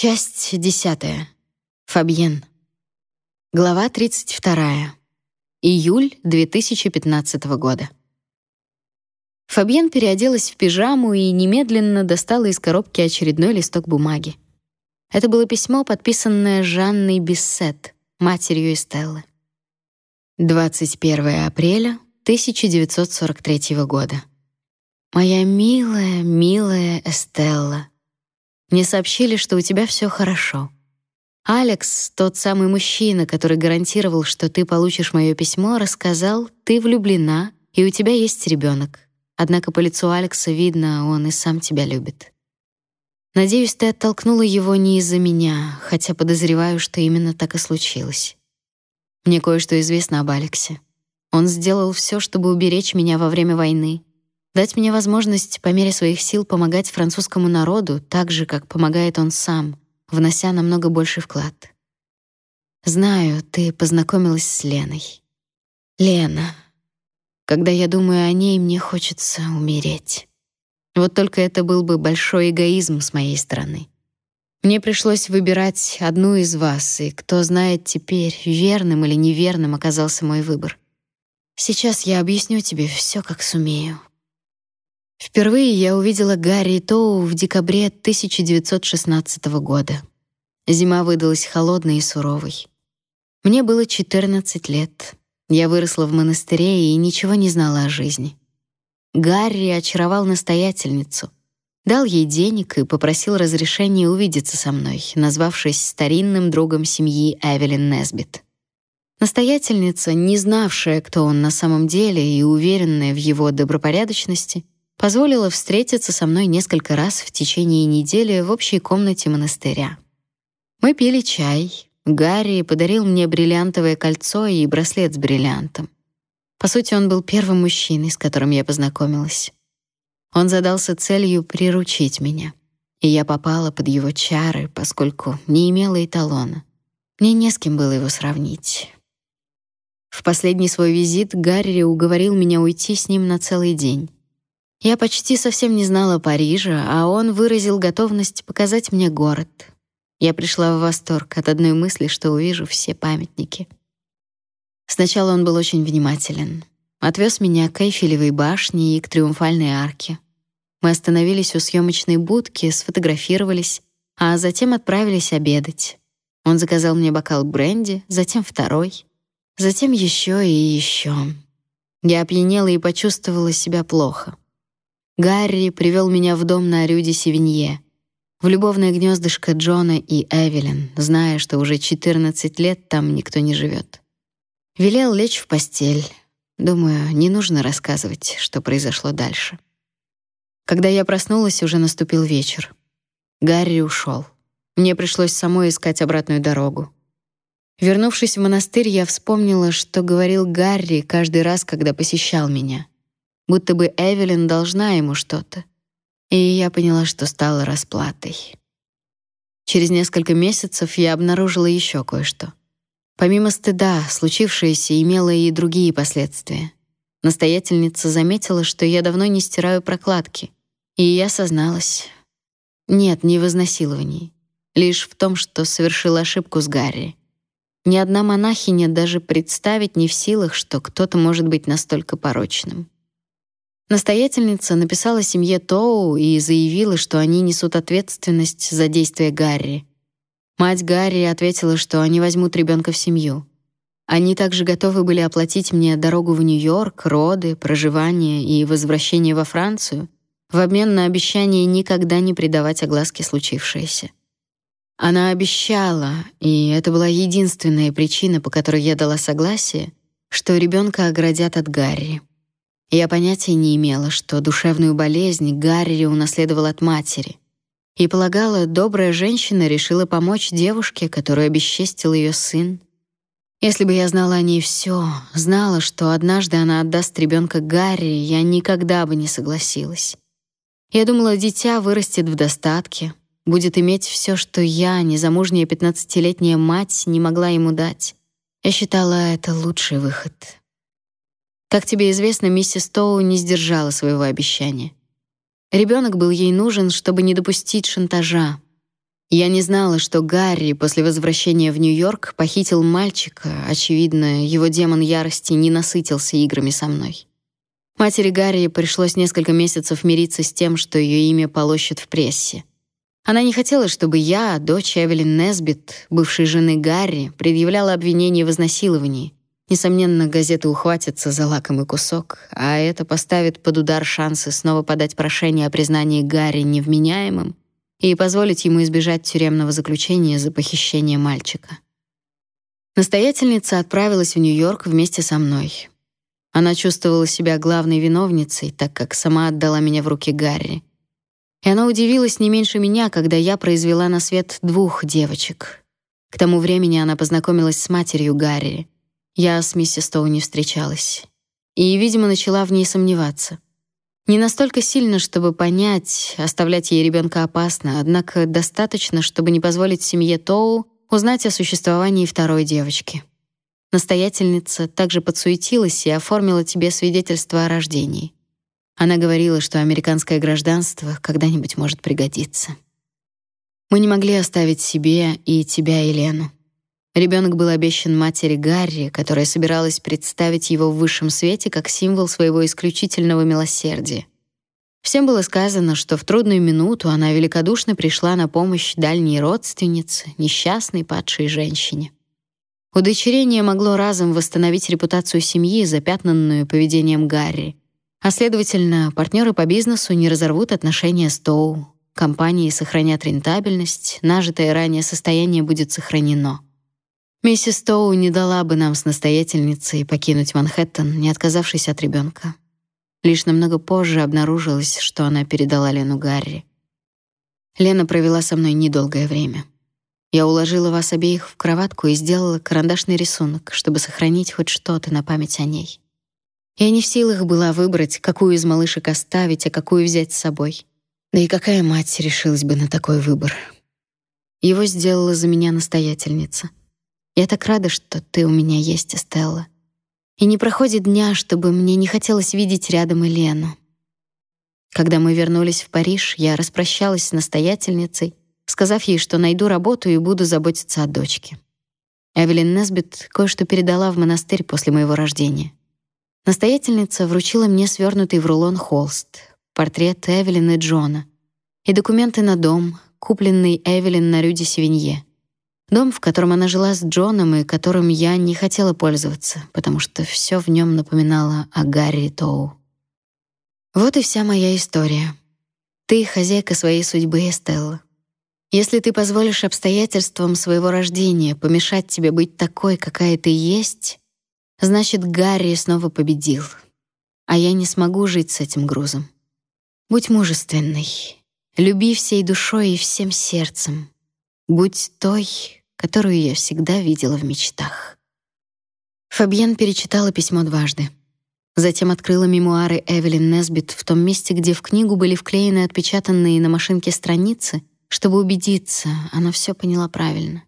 Часть десятая. Фабьен. Глава 32. Июль 2015 года. Фабьен переоделась в пижаму и немедленно достала из коробки очередной листок бумаги. Это было письмо, подписанное Жанной Биссет, матерью Эстеллы. 21 апреля 1943 года. Моя милая, милая Эстелла, мне сообщили, что у тебя все хорошо. Алекс, тот самый мужчина, который гарантировал, что ты получишь мое письмо, рассказал, ты влюблена и у тебя есть ребенок. Однако по лицу Алекса видно, он и сам тебя любит. Надеюсь, ты оттолкнула его не из-за меня, хотя подозреваю, что именно так и случилось. Мне кое-что известно об Алексе. Он сделал все, чтобы уберечь меня во время войны, дать мне возможность по мере своих сил помогать французскому народу так же, как помогает он сам, внося намного больший вклад. Знаю, ты познакомилась с Леной. Лена. Когда я думаю о ней, мне хочется умереть. Вот только это был бы большой эгоизм с моей стороны. Мне пришлось выбирать одну из вас, и кто знает теперь, верным или неверным оказался мой выбор. Сейчас я объясню тебе все, как сумею. Впервые я увидела Гарри Тоу в декабре 1916 года. Зима выдалась холодной и суровой. Мне было 14 лет. Я выросла в монастыре и ничего не знала о жизни. Гарри очаровал настоятельницу, дал ей денег и попросил разрешения увидеться со мной, назвавшись старинным другом семьи Эвелин Несбит. Настоятельница, не знавшая, кто он на самом деле и уверенная в его добропорядочности, позволила встретиться со мной несколько раз в течение недели в общей комнате монастыря. Мы пили чай. Гарри подарил мне бриллиантовое кольцо и браслет с бриллиантом. По сути, он был первым мужчиной, с которым я познакомилась. Он задался целью приручить меня, и я попала под его чары, поскольку не имела эталона. Мне не с кем было его сравнить. В последний свой визит Гарри уговорил меня уйти с ним на целый день. Я почти совсем не знала Парижа, а он выразил готовность показать мне город. Я пришла в восторг от одной мысли, что увижу все памятники. Сначала он был очень внимателен. Отвез меня к Эйфелевой башне и к Триумфальной арке. Мы остановились у съемочной будки, сфотографировались, а затем отправились обедать. Он заказал мне бокал бренди, затем второй, затем еще и еще. Я опьянела и почувствовала себя плохо. Гарри привел меня в дом на Рюде Севинье, в любовное гнездышко Джона и Эвелин, зная, что уже 14 лет там никто не живет. Велел лечь в постель. Думаю, не нужно рассказывать, что произошло дальше. Когда я проснулась, уже наступил вечер. Гарри ушел. Мне пришлось самой искать обратную дорогу. Вернувшись в монастырь, я вспомнила, что говорил Гарри каждый раз, когда посещал меня — будто бы Эвелин должна ему что-то. И я поняла, что стала расплатой. Через несколько месяцев я обнаружила еще кое-что. Помимо стыда, случившееся имело и другие последствия. Настоятельница заметила, что я давно не стираю прокладки, и я созналась. Нет, не в изнасиловании, лишь в том, что совершила ошибку с Гарри. Ни одна монахиня даже представить не в силах, что кто-то может быть настолько порочным. Настоятельница написала семье Тоу и заявила, что они несут ответственность за действия Гарри. Мать Гарри ответила, что они возьмут ребенка в семью. Они также готовы были оплатить мне дорогу в Нью-Йорк, роды, проживание и возвращение во Францию в обмен на обещание никогда не придавать огласке случившееся. Она обещала, и это была единственная причина, по которой я дала согласие, что ребенка оградят от Гарри. Я понятия не имела, что душевную болезнь Гарри унаследовал от матери. И полагала, добрая женщина решила помочь девушке, которую обесчестил ее сын. Если бы я знала о ней все, знала, что однажды она отдаст ребенка Гарри, я никогда бы не согласилась. Я думала, дитя вырастет в достатке, будет иметь все, что я, незамужняя пятнадцатилетняя мать, не могла ему дать. Я считала это лучший выход. Как тебе известно, миссис Тоу не сдержала своего обещания. Ребенок был ей нужен, чтобы не допустить шантажа. Я не знала, что Гарри после возвращения в Нью-Йорк похитил мальчика. Очевидно, его демон ярости не насытился играми со мной. Матери Гарри пришлось несколько месяцев мириться с тем, что ее имя полощут в прессе. Она не хотела, чтобы я, дочь Эвелин Несбит, бывшей жены Гарри, предъявляла обвинение в изнасиловании. Несомненно, газеты ухватятся за лакомый кусок, а это поставит под удар шансы снова подать прошение о признании Гарри невменяемым и позволить ему избежать тюремного заключения за похищение мальчика. Настоятельница отправилась в Нью-Йорк вместе со мной. Она чувствовала себя главной виновницей, так как сама отдала меня в руки Гарри. И она удивилась не меньше меня, когда я произвела на свет двух девочек. К тому времени она познакомилась с матерью Гарри. Я с миссис Тоу не встречалась. И, видимо, начала в ней сомневаться. Не настолько сильно, чтобы понять, оставлять ей ребенка опасно, однако достаточно, чтобы не позволить семье Тоу узнать о существовании второй девочки. Настоятельница также подсуетилась и оформила тебе свидетельство о рождении. Она говорила, что американское гражданство когда-нибудь может пригодиться. Мы не могли оставить себе и тебя, Елену. Ребенок был обещан матери Гарри, которая собиралась представить его в высшем свете как символ своего исключительного милосердия. Всем было сказано, что в трудную минуту она великодушно пришла на помощь дальней родственнице, несчастной падшей женщине. Удочерение могло разом восстановить репутацию семьи, запятнанную поведением Гарри. А следовательно, партнеры по бизнесу не разорвут отношения с Тоу. Компании сохранят рентабельность, нажитое ранее состояние будет сохранено. Миссис Тоу не дала бы нам с настоятельницей покинуть Манхэттен, не отказавшись от ребенка. Лишь намного позже обнаружилось, что она передала Лену Гарри. Лена провела со мной недолгое время. Я уложила вас обеих в кроватку и сделала карандашный рисунок, чтобы сохранить хоть что-то на память о ней. Я не в силах была выбрать, какую из малышек оставить, а какую взять с собой. Да и какая мать решилась бы на такой выбор? Его сделала за меня настоятельница. Я так рада, что ты у меня есть, Стелла. И не проходит дня, чтобы мне не хотелось видеть рядом Елену. Когда мы вернулись в Париж, я распрощалась с настоятельницей, сказав ей, что найду работу и буду заботиться о дочке. Эвелин Несбит кое-что передала в монастырь после моего рождения. Настоятельница вручила мне свернутый в рулон холст, портрет Эвелин и Джона и документы на дом, купленный Эвелин на Рюде Севинье. Дом, в котором она жила с Джоном и которым я не хотела пользоваться, потому что все в нем напоминало о Гарри Тоу. Вот и вся моя история. Ты хозяйка своей судьбы, Эстелла. Если ты позволишь обстоятельствам своего рождения помешать тебе быть такой, какая ты есть, значит, Гарри снова победил. А я не смогу жить с этим грузом. Будь мужественной. Люби всей душой и всем сердцем. Будь той, которую я всегда видела в мечтах. Фабьен перечитала письмо дважды. Затем открыла мемуары Эвелин Несбит в том месте, где в книгу были вклеены отпечатанные на машинке страницы, чтобы убедиться, она все поняла правильно.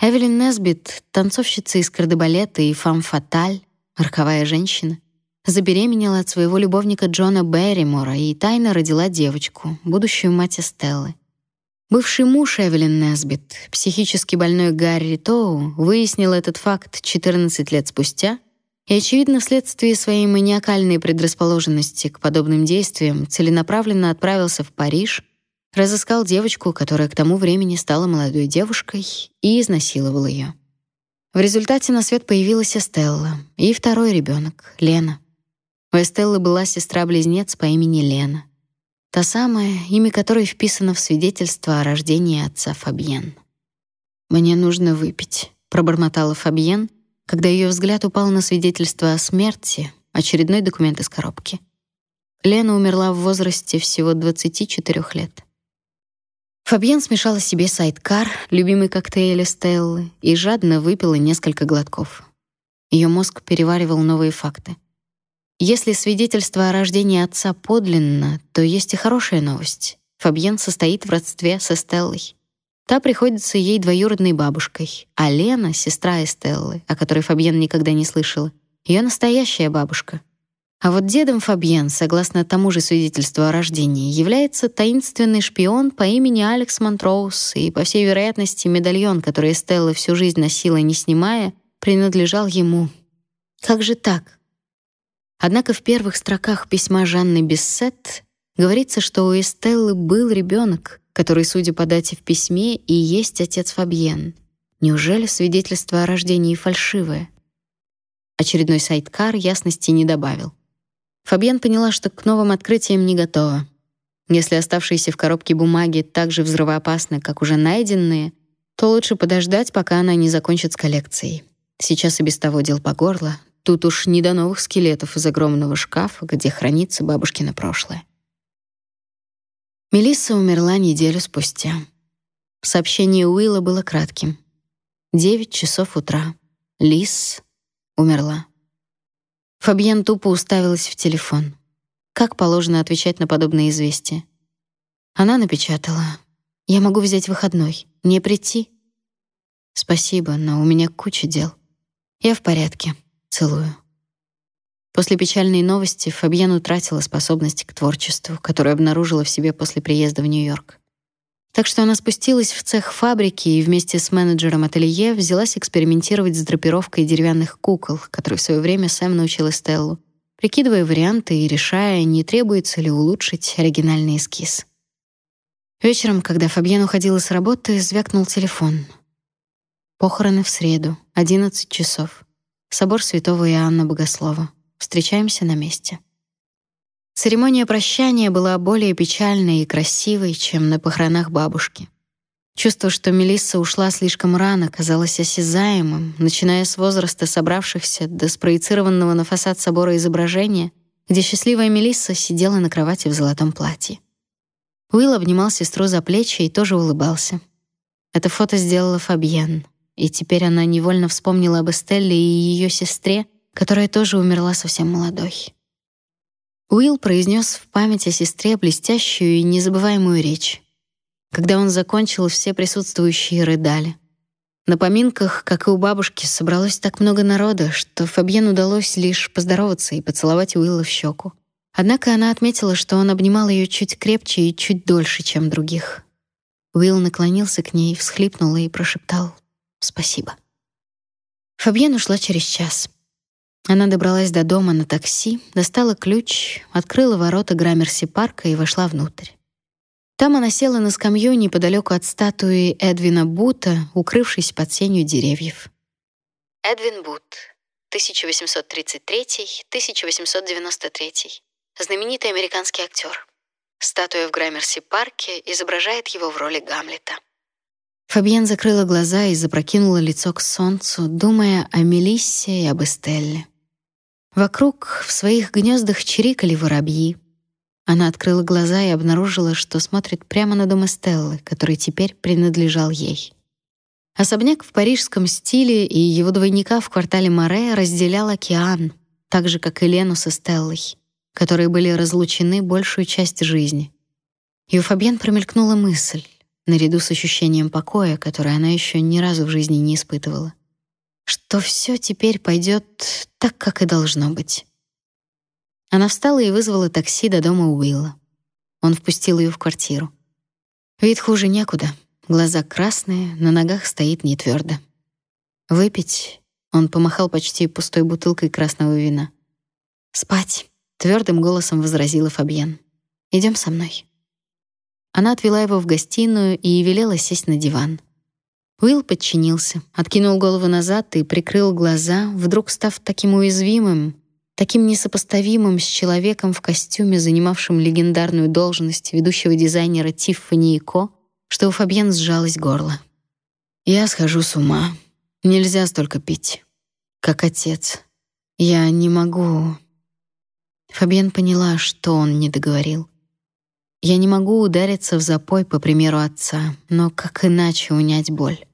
Эвелин Несбит, танцовщица из кардебалета и фам-фаталь, роковая женщина, забеременела от своего любовника Джона Берримора и тайно родила девочку, будущую мать Стеллы. Бывший муж Эвелин Несбит, психически больной Гарри Тоу, выяснил этот факт 14 лет спустя и, очевидно, вследствие своей маниакальной предрасположенности к подобным действиям, целенаправленно отправился в Париж, разыскал девочку, которая к тому времени стала молодой девушкой, и изнасиловал ее. В результате на свет появилась Эстелла и второй ребенок, Лена. У Эстеллы была сестра-близнец по имени Лена. Та самая, имя которой вписано в свидетельство о рождении отца Фабьен. «Мне нужно выпить», — пробормотала Фабьен, когда ее взгляд упал на свидетельство о смерти, очередной документ из коробки. Лена умерла в возрасте всего 24 лет. Фабьен смешала себе сайдкар, любимый коктейль Стеллы, и жадно выпила несколько глотков. Ее мозг переваривал новые факты — если свидетельство о рождении отца подлинно, то есть и хорошая новость. Фабьен состоит в родстве со Стеллой. Та приходится ей двоюродной бабушкой, а Лена, сестра Эстеллы, о которой Фабьен никогда не слышала, ее настоящая бабушка. А вот дедом Фабьен, согласно тому же свидетельству о рождении, является таинственный шпион по имени Алекс Монтроуз, и, по всей вероятности, медальон, который Стелла всю жизнь носила, не снимая, принадлежал ему. Как же так? Однако в первых строках письма Жанны Бессет говорится, что у Эстеллы был ребенок, который, судя по дате в письме, и есть отец Фабьен. Неужели свидетельство о рождении фальшивое? Очередной сайткар ясности не добавил. Фабьен поняла, что к новым открытиям не готова. Если оставшиеся в коробке бумаги так же взрывоопасны, как уже найденные, то лучше подождать, пока она не закончит с коллекцией. Сейчас и без того дел по горло. Тут уж не до новых скелетов из огромного шкафа, где хранится бабушкино прошлое. Мелисса умерла неделю спустя. Сообщение Уилла было кратким. Девять часов утра. Лис умерла. Фабьен тупо уставилась в телефон. Как положено отвечать на подобные известия? Она напечатала: "Я могу взять выходной. Не прийти?" "Спасибо, но у меня куча дел. Я в порядке. Целую". После печальной новости Фабьен утратила способность к творчеству, которую обнаружила в себе после приезда в Нью-Йорк. Так что она спустилась в цех фабрики и вместе с менеджером ателье взялась экспериментировать с драпировкой деревянных кукол, которой в свое время Сэм научила Стеллу, прикидывая варианты и решая, не требуется ли улучшить оригинальный эскиз. Вечером, когда Фабьен уходила с работы, звякнул телефон. Похороны в среду, 11 часов. Собор Святого Иоанна Богослова. Встречаемся на месте. Церемония прощания была более печальной и красивой, чем на похоронах бабушки. Чувство, что Мелисса ушла слишком рано, казалось осязаемым, начиная с возраста собравшихся до спроецированного на фасад собора изображения, где счастливая Мелисса сидела на кровати в золотом платье. Уилл обнимал сестру за плечи и тоже улыбался. Это фото сделала Фабьен, и теперь она невольно вспомнила об Эстелле и ее сестре, которая тоже умерла совсем молодой. Уилл произнес в память о сестре блестящую и незабываемую речь. Когда он закончил, все присутствующие рыдали. На поминках, как и у бабушки, собралось так много народа, что Фабьен удалось лишь поздороваться и поцеловать Уилла в щеку. Однако она отметила, что он обнимал ее чуть крепче и чуть дольше, чем других. Уилл наклонился к ней, всхлипнул и прошептал «Спасибо». Фабьен ушла через час. Она добралась до дома на такси, достала ключ, открыла ворота Граммерси-парка и вошла внутрь. Там она села на скамью неподалеку от статуи Эдвина Бута, укрывшись под сенью деревьев. Эдвин Бут, 1833-1893. Знаменитый американский актер. Статуя в Граммерси-парке изображает его в роли Гамлета. Фабьен закрыла глаза и запрокинула лицо к солнцу, думая о Мелиссе и об Эстелле. Вокруг в своих гнездах чирикали воробьи. Она открыла глаза и обнаружила, что смотрит прямо на дом Эстеллы, который теперь принадлежал ей. Особняк в парижском стиле и его двойника в квартале Море разделял океан, так же как и Лену с Эстеллой, которые были разлучены большую часть жизни. И у Фабьен промелькнула мысль, наряду с ощущением покоя, которое она еще ни разу в жизни не испытывала что все теперь пойдет так, как и должно быть. Она встала и вызвала такси до дома Уилла. Он впустил ее в квартиру. Вид хуже некуда. Глаза красные, на ногах стоит не твердо. Выпить? Он помахал почти пустой бутылкой красного вина. Спать, твердым голосом возразила Фабьен. Идем со мной. Она отвела его в гостиную и велела сесть на диван. Уилл подчинился, откинул голову назад и прикрыл глаза, вдруг став таким уязвимым, таким несопоставимым с человеком в костюме, занимавшим легендарную должность ведущего дизайнера Тиффани и Ко, что у Фабьен сжалось горло. «Я схожу с ума. Нельзя столько пить. Как отец. Я не могу...» Фабьен поняла, что он не договорил. «Я не могу удариться в запой, по примеру отца, но как иначе унять боль?»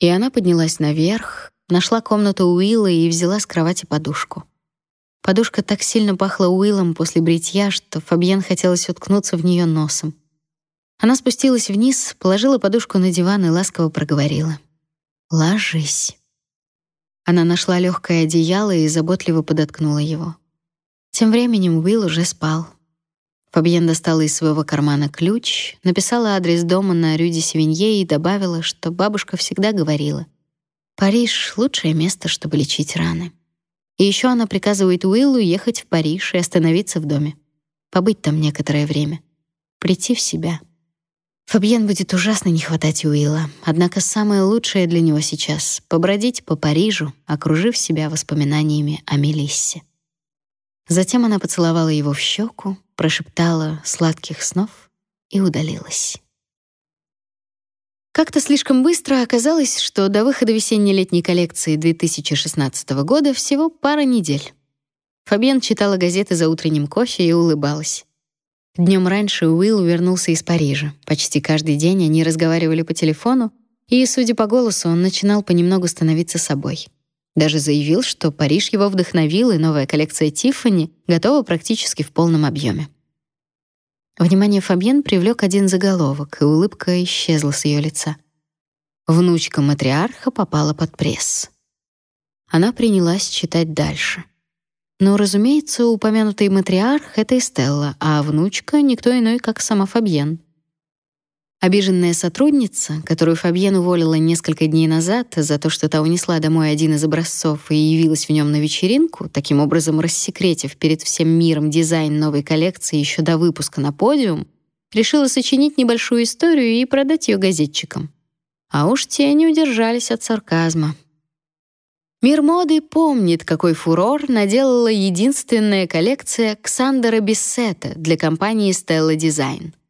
И она поднялась наверх, нашла комнату Уилла и взяла с кровати подушку. Подушка так сильно пахла Уиллом после бритья, что Фабьен хотелось уткнуться в нее носом. Она спустилась вниз, положила подушку на диван и ласково проговорила: "Ложись". Она нашла легкое одеяло и заботливо подоткнула его. Тем временем Уилл уже спал. Фабьен достала из своего кармана ключ, написала адрес дома на Рю де Севинье и добавила, что бабушка всегда говорила: Париж лучшее место, чтобы лечить раны. И еще она приказывает Уиллу ехать в Париж и остановиться в доме. Побыть там некоторое время. Прийти в себя. Фабьен будет ужасно не хватать Уилла, однако самое лучшее для него сейчас — побродить по Парижу, окружив себя воспоминаниями о Мелиссе. Затем она поцеловала его в щеку, прошептала «сладких снов» и удалилась. Как-то слишком быстро оказалось, что до выхода весенне-летней коллекции 2016 года всего пара недель. Фабиан читала газеты за утренним кофе и улыбалась. Днем раньше Уилл вернулся из Парижа. Почти каждый день они разговаривали по телефону, и, судя по голосу, он начинал понемногу становиться собой. Даже заявил, что Париж его вдохновил, и новая коллекция Тиффани готова практически в полном объеме. Внимание Фабьен привлек один заголовок, и улыбка исчезла с ее лица. Внучка матриарха попала под пресс. Она принялась читать дальше. Но, разумеется, упомянутый матриарх — это Эстелла, а внучка — никто иной, как сама Фабьен. Обиженная сотрудница, которую Фабьен уволила несколько дней назад за то, что та унесла домой один из образцов и явилась в нем на вечеринку, таким образом рассекретив перед всем миром дизайн новой коллекции еще до выпуска на подиум, решила сочинить небольшую историю и продать ее газетчикам. А уж те не удержались от сарказма. Мир моды помнит, какой фурор наделала единственная коллекция Ксандера Биссета для компании Stella Design —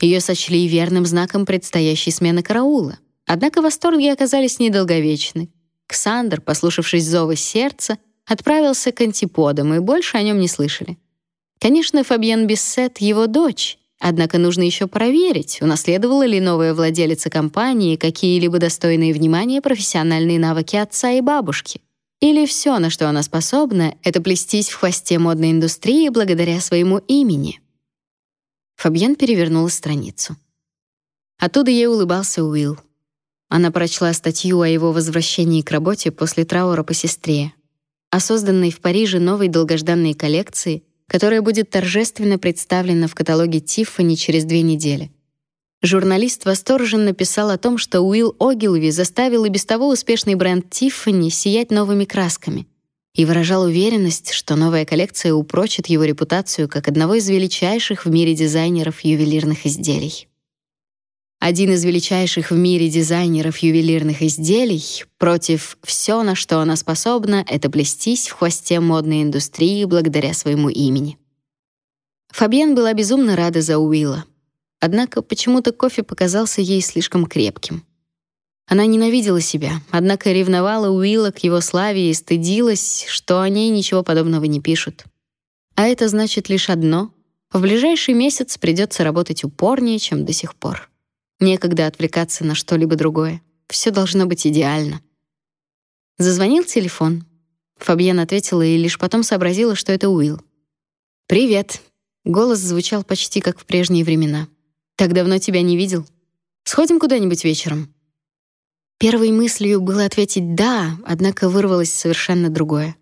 ее сочли верным знаком предстоящей смены караула. Однако восторги оказались недолговечны. Ксандр, послушавшись зова сердца, отправился к антиподам, и больше о нем не слышали. Конечно, Фабьен Биссет — его дочь, однако нужно еще проверить, унаследовала ли новая владелица компании какие-либо достойные внимания профессиональные навыки отца и бабушки. Или все, на что она способна, это плестись в хвосте модной индустрии благодаря своему имени. Фабьен перевернула страницу. Оттуда ей улыбался Уилл. Она прочла статью о его возвращении к работе после траура по сестре, о созданной в Париже новой долгожданной коллекции, которая будет торжественно представлена в каталоге Тиффани через две недели. Журналист восторженно писал о том, что Уилл Огилви заставил и без того успешный бренд Тиффани сиять новыми красками и выражал уверенность, что новая коллекция упрочит его репутацию как одного из величайших в мире дизайнеров ювелирных изделий. Один из величайших в мире дизайнеров ювелирных изделий против все, на что она способна, это блестись в хвосте модной индустрии благодаря своему имени. Фабиан была безумно рада за Уилла. Однако почему-то кофе показался ей слишком крепким. Она ненавидела себя, однако ревновала Уилла к его славе и стыдилась, что о ней ничего подобного не пишут. А это значит лишь одно — в ближайший месяц придется работать упорнее, чем до сих пор. Некогда отвлекаться на что-либо другое. Все должно быть идеально. Зазвонил телефон. Фабьен ответила и лишь потом сообразила, что это Уилл. «Привет». Голос звучал почти как в прежние времена. «Так давно тебя не видел. Сходим куда-нибудь вечером?» Первой мыслью было ответить «да», однако вырвалось совершенно другое.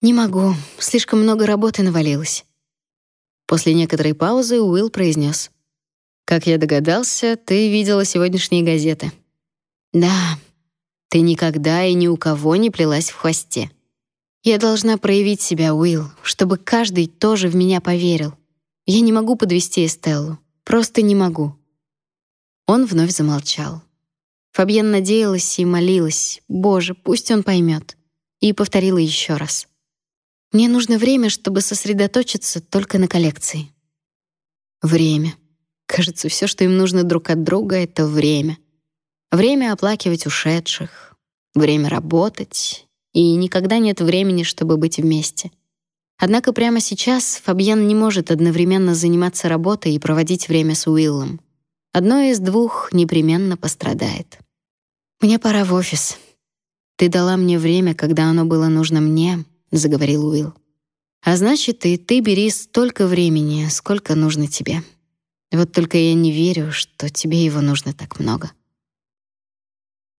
«Не могу, слишком много работы навалилось». После некоторой паузы Уилл произнес: «Как я догадался, ты видела сегодняшние газеты». «Да, ты никогда и ни у кого не плелась в хвосте. Я должна проявить себя, Уилл, чтобы каждый тоже в меня поверил. Я не могу подвести Эстеллу, просто не могу». Он вновь замолчал. Фабьен надеялась и молилась. Боже, пусть он поймет. И повторила еще раз. Мне нужно время, чтобы сосредоточиться только на коллекции. Время. Кажется, все, что им нужно друг от друга это время. Время оплакивать ушедших, время работать, и никогда нет времени, чтобы быть вместе. Однако прямо сейчас Фабьен не может одновременно заниматься работой и проводить время с Уиллом. Одно из двух непременно пострадает. Мне пора в офис. Ты дала мне время, когда оно было нужно мне, заговорил Уилл. А значит, и ты бери столько времени, сколько нужно тебе. Вот только я не верю, что тебе его нужно так много.